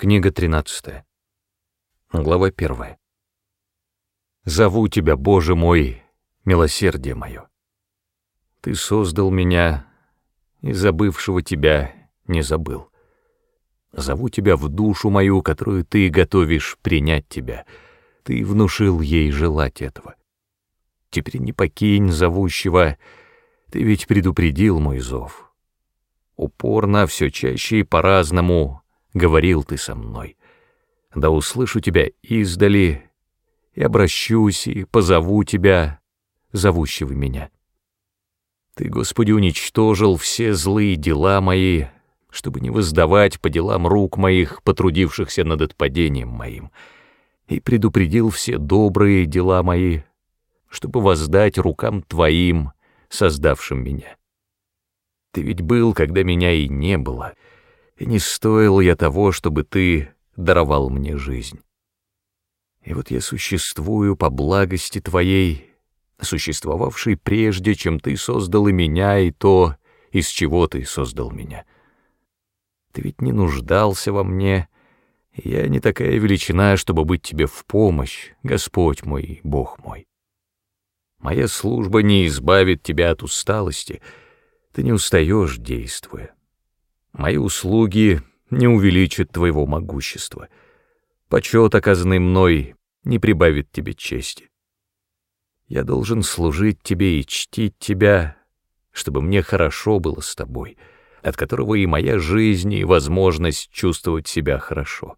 Книга 13. Глава 1. Зову Тебя, Боже мой, милосердие мое. Ты создал меня, и забывшего Тебя не забыл. Зову Тебя в душу мою, которую Ты готовишь принять Тебя. Ты внушил ей желать этого. Теперь не покинь зовущего, Ты ведь предупредил мой зов. Упорно, все чаще и по-разному говорил ты со мной. Да услышу тебя издали, и обращусь, и позову тебя, зовущего меня. Ты, Господи, уничтожил все злые дела мои, чтобы не воздавать по делам рук моих, потрудившихся над отпадением моим, и предупредил все добрые дела мои, чтобы воздать рукам Твоим, создавшим меня. Ты ведь был, когда меня и не было — и не стоил я того, чтобы ты даровал мне жизнь. И вот я существую по благости твоей, существовавшей прежде, чем ты создал и меня, и то, из чего ты создал меня. Ты ведь не нуждался во мне, я не такая величина, чтобы быть тебе в помощь, Господь мой, Бог мой. Моя служба не избавит тебя от усталости, ты не устаешь, действуя. Мои услуги не увеличат твоего могущества. Почет, оказанный мной, не прибавит тебе чести. Я должен служить тебе и чтить тебя, чтобы мне хорошо было с тобой, от которого и моя жизнь, и возможность чувствовать себя хорошо.